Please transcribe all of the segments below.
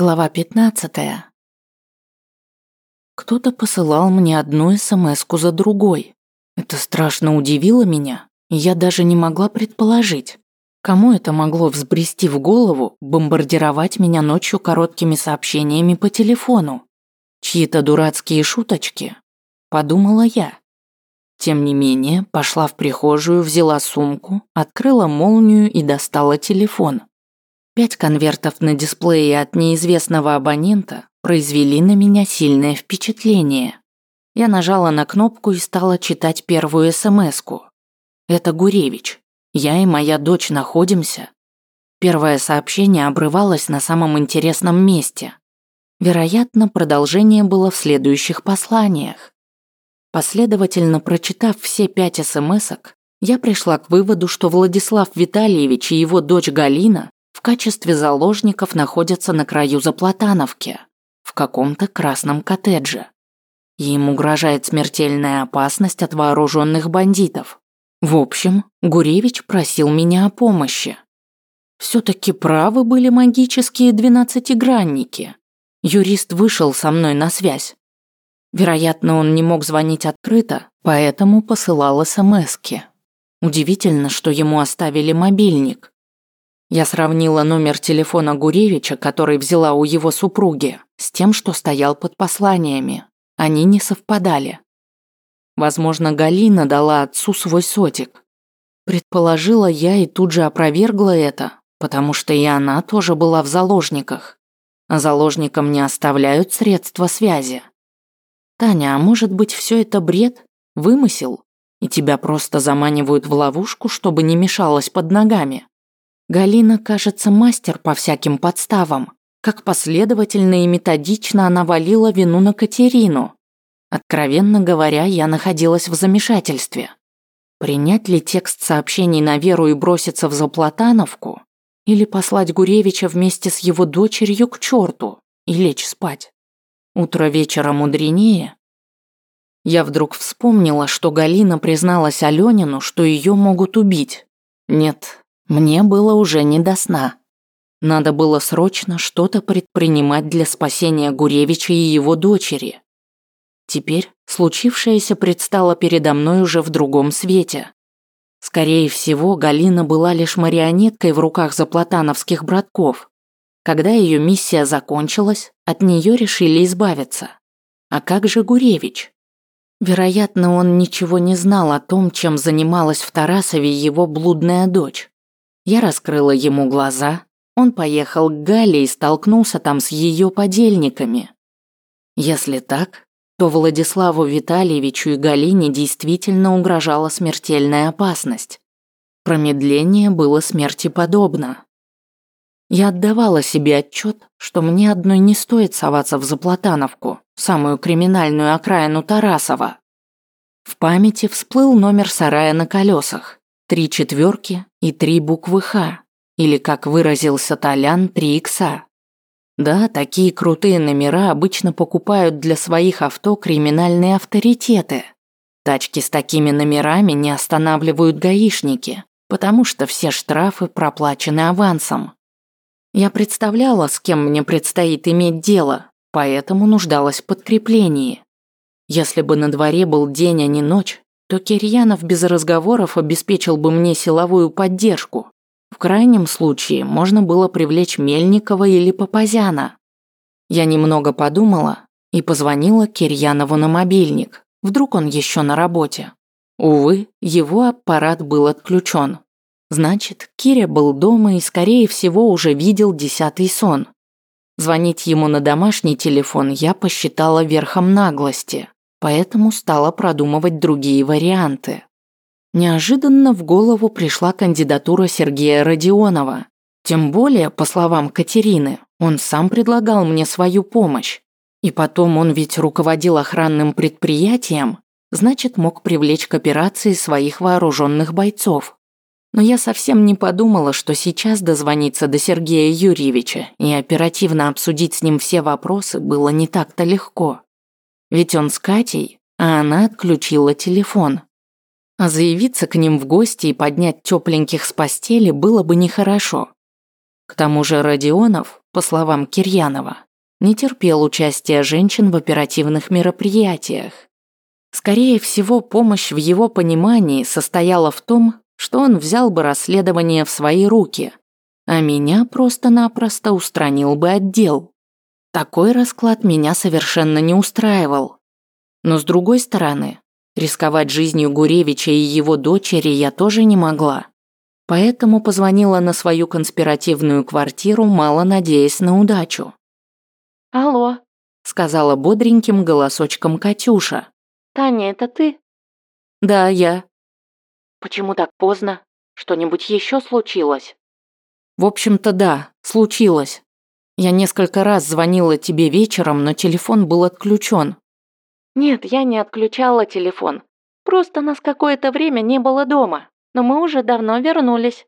Глава 15. Кто-то посылал мне одну СМСку за другой. Это страшно удивило меня, и я даже не могла предположить, кому это могло взбрести в голову бомбардировать меня ночью короткими сообщениями по телефону. Чьи-то дурацкие шуточки, подумала я. Тем не менее, пошла в прихожую, взяла сумку, открыла молнию и достала телефон. Пять конвертов на дисплее от неизвестного абонента произвели на меня сильное впечатление. Я нажала на кнопку и стала читать первую СМСку. Это Гуревич. Я и моя дочь находимся. Первое сообщение обрывалось на самом интересном месте. Вероятно, продолжение было в следующих посланиях. Последовательно прочитав все пять СМСок, я пришла к выводу, что Владислав Витальевич и его дочь Галина в качестве заложников находятся на краю Заплатановки, в каком-то красном коттедже. Им угрожает смертельная опасность от вооруженных бандитов. В общем, Гуревич просил меня о помощи. Все-таки правы были магические двенадцатигранники. Юрист вышел со мной на связь. Вероятно, он не мог звонить открыто, поэтому посылал СМСки. Удивительно, что ему оставили мобильник. Я сравнила номер телефона Гуревича, который взяла у его супруги, с тем, что стоял под посланиями. Они не совпадали. Возможно, Галина дала отцу свой сотик. Предположила я и тут же опровергла это, потому что и она тоже была в заложниках. Заложникам не оставляют средства связи. Таня, а может быть все это бред? Вымысел? И тебя просто заманивают в ловушку, чтобы не мешалось под ногами? Галина, кажется, мастер по всяким подставам. Как последовательно и методично она валила вину на Катерину. Откровенно говоря, я находилась в замешательстве. Принять ли текст сообщений на Веру и броситься в Заплатановку? Или послать Гуревича вместе с его дочерью к черту и лечь спать? Утро вечера мудренее. Я вдруг вспомнила, что Галина призналась Аленину, что ее могут убить. Нет, мне было уже не до сна. Надо было срочно что-то предпринимать для спасения Гуревича и его дочери. Теперь случившееся предстало передо мной уже в другом свете. Скорее всего, Галина была лишь марионеткой в руках заплатановских братков. Когда ее миссия закончилась, от нее решили избавиться. А как же Гуревич? Вероятно, он ничего не знал о том, чем занималась в Тарасове его блудная дочь. Я раскрыла ему глаза, он поехал к Гале и столкнулся там с ее подельниками. Если так, то Владиславу Витальевичу и Галине действительно угрожала смертельная опасность. Промедление было смерти подобно. Я отдавала себе отчет, что мне одной не стоит соваться в Заплатановку, самую криминальную окраину Тарасова. В памяти всплыл номер сарая на колесах. Три четверки и три буквы «Х», или, как выразился Толян, три икса. Да, такие крутые номера обычно покупают для своих авто криминальные авторитеты. Тачки с такими номерами не останавливают гаишники, потому что все штрафы проплачены авансом. Я представляла, с кем мне предстоит иметь дело, поэтому нуждалась в подкреплении. Если бы на дворе был день, а не ночь, то Кирьянов без разговоров обеспечил бы мне силовую поддержку. В крайнем случае можно было привлечь Мельникова или Папазяна. Я немного подумала и позвонила Кирьянову на мобильник. Вдруг он еще на работе. Увы, его аппарат был отключен. Значит, Киря был дома и, скорее всего, уже видел десятый сон. Звонить ему на домашний телефон я посчитала верхом наглости поэтому стала продумывать другие варианты. Неожиданно в голову пришла кандидатура Сергея Родионова. Тем более, по словам Катерины, он сам предлагал мне свою помощь. И потом он ведь руководил охранным предприятием, значит, мог привлечь к операции своих вооруженных бойцов. Но я совсем не подумала, что сейчас дозвониться до Сергея Юрьевича и оперативно обсудить с ним все вопросы было не так-то легко. Ведь он с Катей, а она отключила телефон. А заявиться к ним в гости и поднять тепленьких с постели было бы нехорошо. К тому же Родионов, по словам Кирьянова, не терпел участия женщин в оперативных мероприятиях. Скорее всего, помощь в его понимании состояла в том, что он взял бы расследование в свои руки, а меня просто-напросто устранил бы отдел. Такой расклад меня совершенно не устраивал. Но с другой стороны, рисковать жизнью Гуревича и его дочери я тоже не могла. Поэтому позвонила на свою конспиративную квартиру, мало надеясь на удачу. «Алло», — сказала бодреньким голосочком Катюша. «Таня, это ты?» «Да, я». «Почему так поздно? Что-нибудь еще случилось?» «В общем-то, да, случилось. Я несколько раз звонила тебе вечером, но телефон был отключен. «Нет, я не отключала телефон. Просто нас какое-то время не было дома, но мы уже давно вернулись».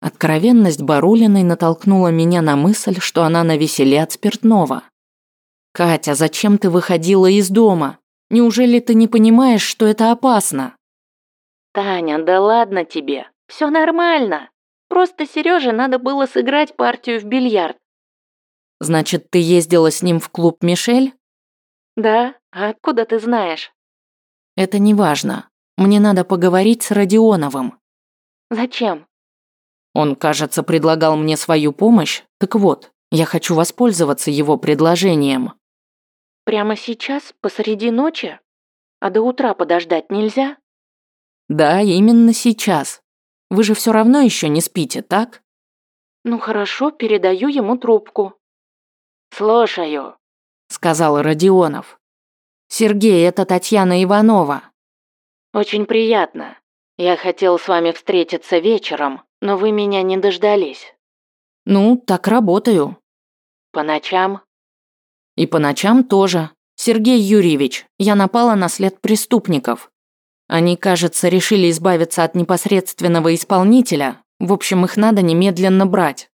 Откровенность Барулиной натолкнула меня на мысль, что она на веселе от спиртного. «Катя, зачем ты выходила из дома? Неужели ты не понимаешь, что это опасно?» «Таня, да ладно тебе. Все нормально. Просто Сереже надо было сыграть партию в бильярд. Значит, ты ездила с ним в клуб Мишель? Да, а откуда ты знаешь? Это не важно. Мне надо поговорить с Родионовым. Зачем? Он, кажется, предлагал мне свою помощь. Так вот, я хочу воспользоваться его предложением. Прямо сейчас, посреди ночи? А до утра подождать нельзя? Да, именно сейчас. Вы же все равно еще не спите, так? Ну хорошо, передаю ему трубку. «Слушаю», — сказал Родионов. «Сергей, это Татьяна Иванова». «Очень приятно. Я хотел с вами встретиться вечером, но вы меня не дождались». «Ну, так работаю». «По ночам?» «И по ночам тоже. Сергей Юрьевич, я напала на след преступников. Они, кажется, решили избавиться от непосредственного исполнителя. В общем, их надо немедленно брать.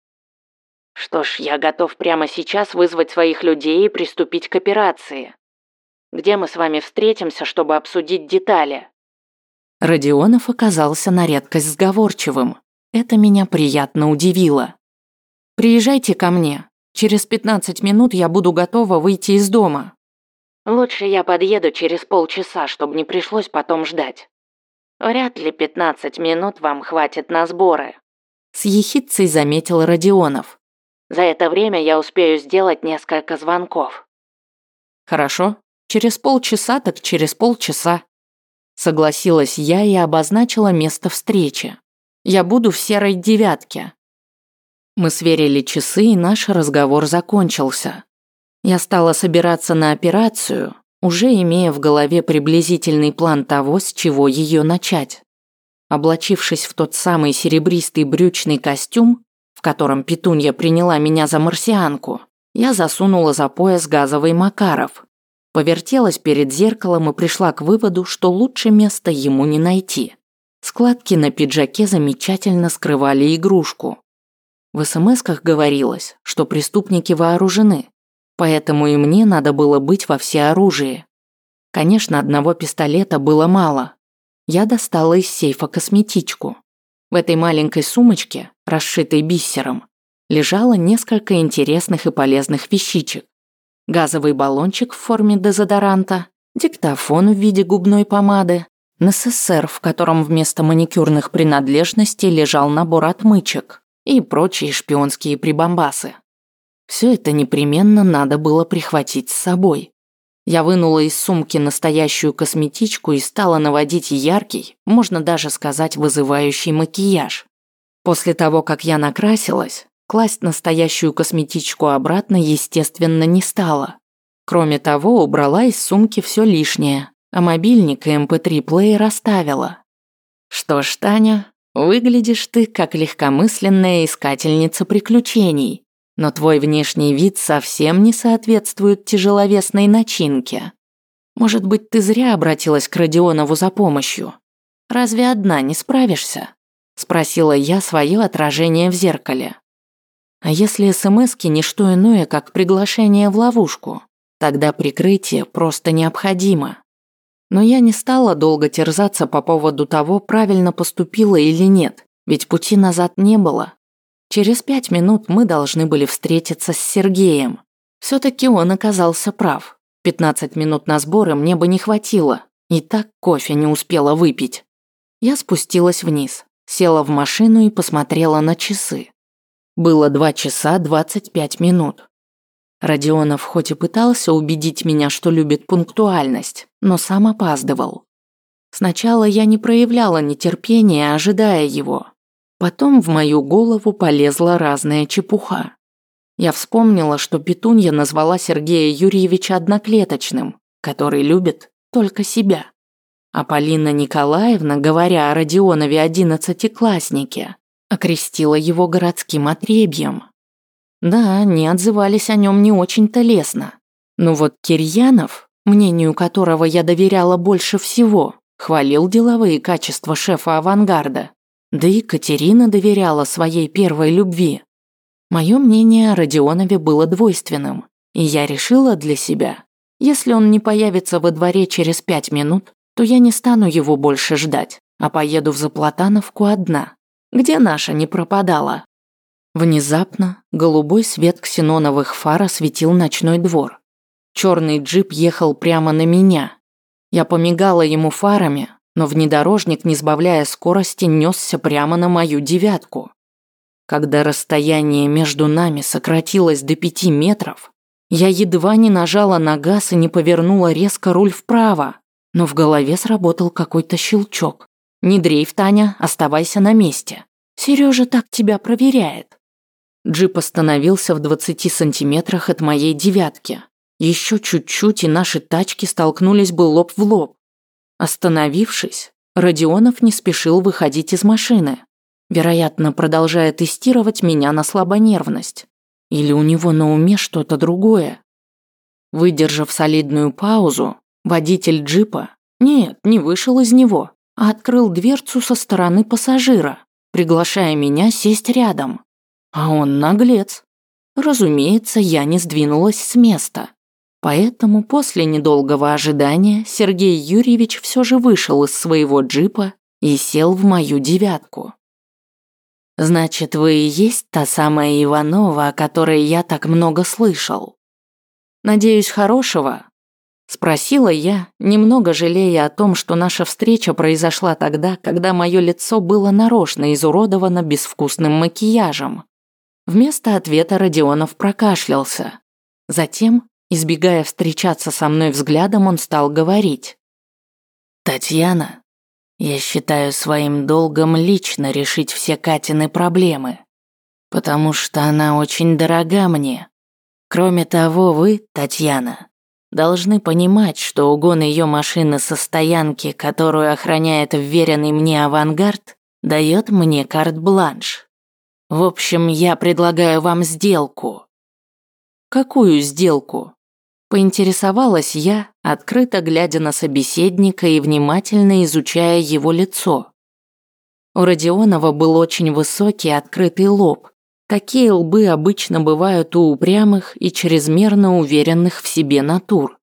Что ж, я готов прямо сейчас вызвать своих людей и приступить к операции. Где мы с вами встретимся, чтобы обсудить детали? Родионов оказался на редкость сговорчивым. Это меня приятно удивило. Приезжайте ко мне. Через 15 минут я буду готова выйти из дома. Лучше я подъеду через полчаса, чтобы не пришлось потом ждать. Вряд ли 15 минут вам хватит на сборы. С ехидцей заметил Родионов. За это время я успею сделать несколько звонков. Хорошо. Через полчаса так через полчаса. Согласилась я и обозначила место встречи. Я буду в серой девятке. Мы сверили часы, и наш разговор закончился. Я стала собираться на операцию, уже имея в голове приблизительный план того, с чего ее начать. Облачившись в тот самый серебристый брючный костюм, в котором Петунья приняла меня за марсианку, я засунула за пояс газовый Макаров. Повертелась перед зеркалом и пришла к выводу, что лучше места ему не найти. Складки на пиджаке замечательно скрывали игрушку. В смсках говорилось, что преступники вооружены, поэтому и мне надо было быть во всеоружии. Конечно, одного пистолета было мало. Я достала из сейфа косметичку. В этой маленькой сумочке, расшитой бисером, лежало несколько интересных и полезных вещичек. Газовый баллончик в форме дезодоранта, диктофон в виде губной помады, НССР, в котором вместо маникюрных принадлежностей лежал набор отмычек и прочие шпионские прибамбасы. Все это непременно надо было прихватить с собой. Я вынула из сумки настоящую косметичку и стала наводить яркий, можно даже сказать вызывающий макияж. После того, как я накрасилась, класть настоящую косметичку обратно, естественно, не стала. Кроме того, убрала из сумки все лишнее, а мобильник и mp3-плеер эм оставила. Что ж, Таня, выглядишь ты как легкомысленная искательница приключений но твой внешний вид совсем не соответствует тяжеловесной начинке. Может быть, ты зря обратилась к Родионову за помощью? Разве одна не справишься?» Спросила я свое отражение в зеркале. А если СМСки не что иное, как приглашение в ловушку, тогда прикрытие просто необходимо. Но я не стала долго терзаться по поводу того, правильно поступила или нет, ведь пути назад не было. Через пять минут мы должны были встретиться с Сергеем. Все-таки он оказался прав. 15 минут на сборы мне бы не хватило. И так кофе не успела выпить. Я спустилась вниз, села в машину и посмотрела на часы. Было 2 часа 25 минут. Родионов хоть и пытался убедить меня, что любит пунктуальность, но сам опаздывал. Сначала я не проявляла нетерпения, ожидая его. Потом в мою голову полезла разная чепуха. Я вспомнила, что Петунья назвала Сергея Юрьевича одноклеточным, который любит только себя. А Полина Николаевна, говоря о Родионове одиннадцатикласснике, окрестила его городским отребьем. Да, не отзывались о нем не очень-то лестно. Но вот Кирьянов, мнению которого я доверяла больше всего, хвалил деловые качества шефа авангарда. Да и Катерина доверяла своей первой любви. Мое мнение о Родионове было двойственным, и я решила для себя, если он не появится во дворе через пять минут, то я не стану его больше ждать, а поеду в Заплатановку одна, где наша не пропадала. Внезапно голубой свет ксеноновых фар осветил ночной двор. Черный джип ехал прямо на меня. Я помигала ему фарами, но внедорожник, не сбавляя скорости, несся прямо на мою девятку. Когда расстояние между нами сократилось до пяти метров, я едва не нажала на газ и не повернула резко руль вправо, но в голове сработал какой-то щелчок. «Не дрейф, Таня, оставайся на месте. Сережа так тебя проверяет». Джип остановился в 20 сантиметрах от моей девятки. Еще чуть-чуть, и наши тачки столкнулись бы лоб в лоб. Остановившись, Родионов не спешил выходить из машины, вероятно, продолжая тестировать меня на слабонервность. Или у него на уме что-то другое. Выдержав солидную паузу, водитель джипа, нет, не вышел из него, а открыл дверцу со стороны пассажира, приглашая меня сесть рядом. А он наглец. Разумеется, я не сдвинулась с места. Поэтому после недолгого ожидания Сергей Юрьевич все же вышел из своего джипа и сел в мою девятку. «Значит, вы и есть та самая Иванова, о которой я так много слышал?» «Надеюсь, хорошего?» Спросила я, немного жалея о том, что наша встреча произошла тогда, когда мое лицо было нарочно изуродовано безвкусным макияжем. Вместо ответа Родионов прокашлялся. Затем, избегая встречаться со мной взглядом, он стал говорить. «Татьяна, я считаю своим долгом лично решить все Катины проблемы, потому что она очень дорога мне. Кроме того, вы, Татьяна, должны понимать, что угон ее машины со стоянки, которую охраняет вверенный мне авангард, дает мне карт-бланш. В общем, я предлагаю вам сделку. Какую сделку? Поинтересовалась я, открыто глядя на собеседника и внимательно изучая его лицо. У Родионова был очень высокий открытый лоб. Такие лбы обычно бывают у упрямых и чрезмерно уверенных в себе натур.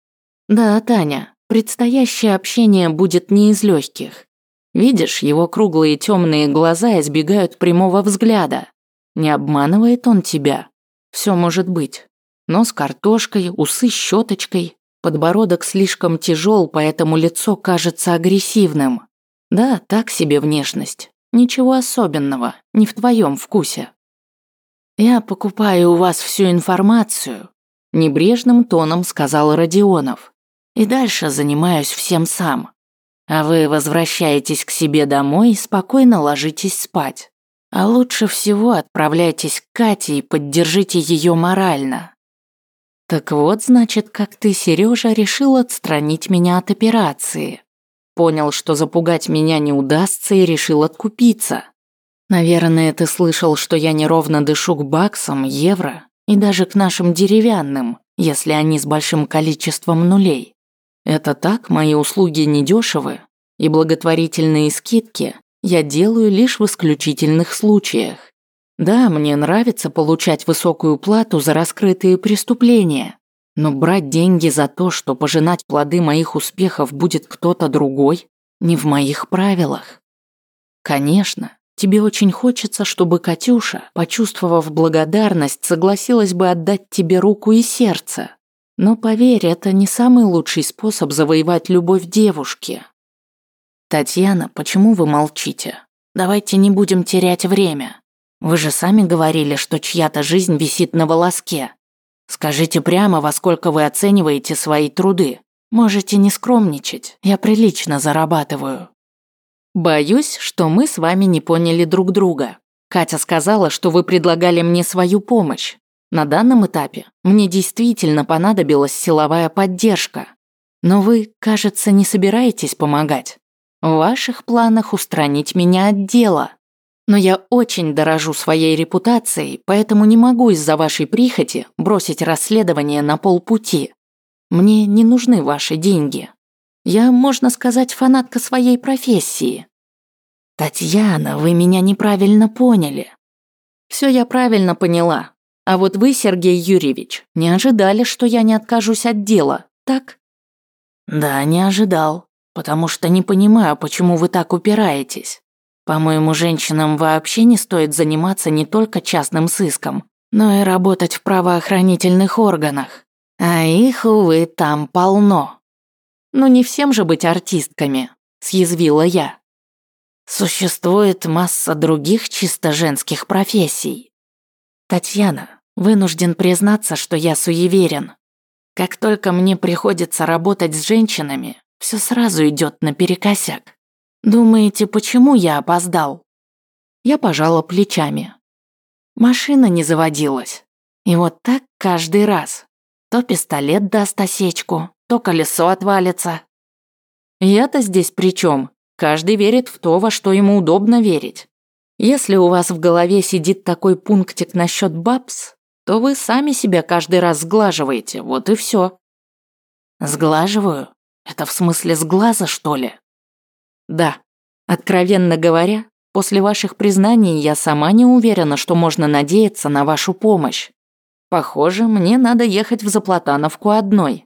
Да, Таня, предстоящее общение будет не из легких. Видишь, его круглые темные глаза избегают прямого взгляда. Не обманывает он тебя. Все может быть. Нос картошкой, усы щеточкой, подбородок слишком тяжел, поэтому лицо кажется агрессивным. Да, так себе внешность. Ничего особенного, не в твоем вкусе. Я покупаю у вас всю информацию, небрежным тоном сказал Родионов. И дальше занимаюсь всем сам. А вы возвращаетесь к себе домой и спокойно ложитесь спать. А лучше всего отправляйтесь к Кате и поддержите ее морально. Так вот, значит, как ты, Сережа, решил отстранить меня от операции. Понял, что запугать меня не удастся и решил откупиться. Наверное, ты слышал, что я неровно дышу к баксам, евро и даже к нашим деревянным, если они с большим количеством нулей. Это так, мои услуги недешевы, и благотворительные скидки я делаю лишь в исключительных случаях. Да, мне нравится получать высокую плату за раскрытые преступления, но брать деньги за то, что пожинать плоды моих успехов будет кто-то другой, не в моих правилах. Конечно, Тебе очень хочется, чтобы Катюша, почувствовав благодарность, согласилась бы отдать тебе руку и сердце. Но поверь, это не самый лучший способ завоевать любовь девушки. Татьяна, почему вы молчите? Давайте не будем терять время. Вы же сами говорили, что чья-то жизнь висит на волоске. Скажите прямо, во сколько вы оцениваете свои труды. Можете не скромничать, я прилично зарабатываю. Боюсь, что мы с вами не поняли друг друга. Катя сказала, что вы предлагали мне свою помощь. На данном этапе мне действительно понадобилась силовая поддержка. Но вы, кажется, не собираетесь помогать. В ваших планах устранить меня от дела. Но я очень дорожу своей репутацией, поэтому не могу из-за вашей прихоти бросить расследование на полпути. Мне не нужны ваши деньги. Я, можно сказать, фанатка своей профессии. Татьяна, вы меня неправильно поняли. Все я правильно поняла. А вот вы, Сергей Юрьевич, не ожидали, что я не откажусь от дела, так? Да, не ожидал, потому что не понимаю, почему вы так упираетесь. По-моему, женщинам вообще не стоит заниматься не только частным сыском, но и работать в правоохранительных органах. А их, увы, там полно. Ну не всем же быть артистками, съязвила я. Существует масса других чисто женских профессий. Татьяна, вынужден признаться, что я суеверен. Как только мне приходится работать с женщинами, все сразу идет наперекосяк. Думаете, почему я опоздал? Я пожала плечами. Машина не заводилась. И вот так каждый раз. То пистолет даст осечку, то колесо отвалится. Я-то здесь при чем? Каждый верит в то, во что ему удобно верить. Если у вас в голове сидит такой пунктик насчет бабс, то вы сами себя каждый раз сглаживаете, вот и все. Сглаживаю? Это в смысле с глаза, что ли? Да, откровенно говоря, после ваших признаний я сама не уверена, что можно надеяться на вашу помощь. Похоже, мне надо ехать в Заплатановку одной.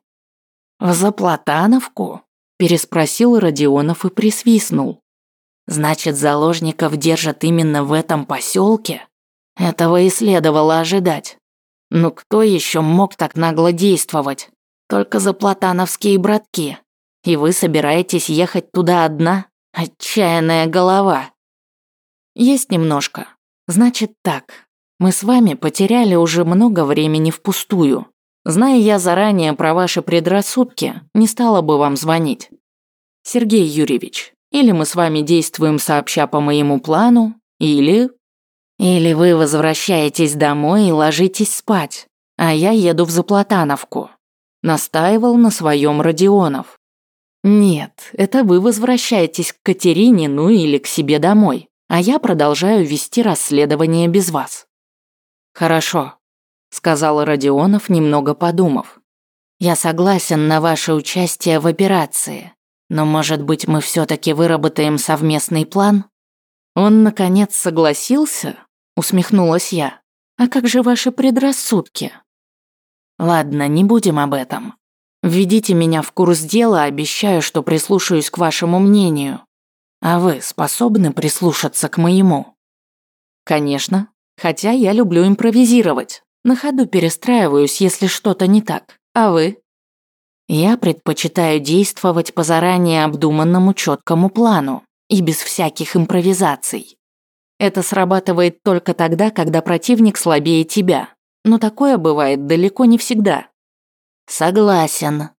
В Заплатановку? Переспросил Родионов и присвистнул. Значит, заложников держат именно в этом поселке? Этого и следовало ожидать. Ну кто еще мог так нагло действовать? Только заплатановские братки. И вы собираетесь ехать туда одна? Отчаянная голова. Есть немножко. Значит так. Мы с вами потеряли уже много времени впустую. Зная я заранее про ваши предрассудки, не стала бы вам звонить. Сергей Юрьевич, или мы с вами действуем сообща по моему плану, или... Или вы возвращаетесь домой и ложитесь спать, а я еду в Заплатановку. Настаивал на своем Родионов. Нет, это вы возвращаетесь к Катерине, ну или к себе домой, а я продолжаю вести расследование без вас. Хорошо, сказал Родионов, немного подумав. Я согласен на ваше участие в операции, но, может быть, мы все таки выработаем совместный план? Он наконец согласился? Усмехнулась я. А как же ваши предрассудки? Ладно, не будем об этом. Введите меня в курс дела, обещаю, что прислушаюсь к вашему мнению. А вы способны прислушаться к моему? Конечно, хотя я люблю импровизировать. На ходу перестраиваюсь, если что-то не так. А вы? Я предпочитаю действовать по заранее обдуманному четкому плану и без всяких импровизаций. Это срабатывает только тогда, когда противник слабее тебя, но такое бывает далеко не всегда. Согласен.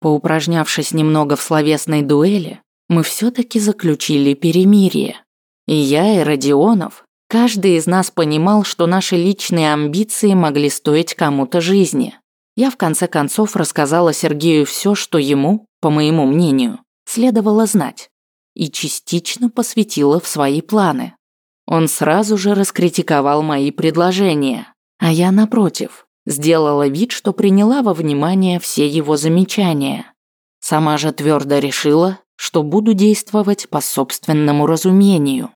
Поупражнявшись немного в словесной дуэли, мы все-таки заключили перемирие. И я, и Родионов, каждый из нас понимал, что наши личные амбиции могли стоить кому-то жизни. Я в конце концов рассказала Сергею все, что ему, по моему мнению, следовало знать, и частично посвятила в свои планы. Он сразу же раскритиковал мои предложения, а я, напротив, Сделала вид, что приняла во внимание все его замечания. Сама же твердо решила, что буду действовать по собственному разумению.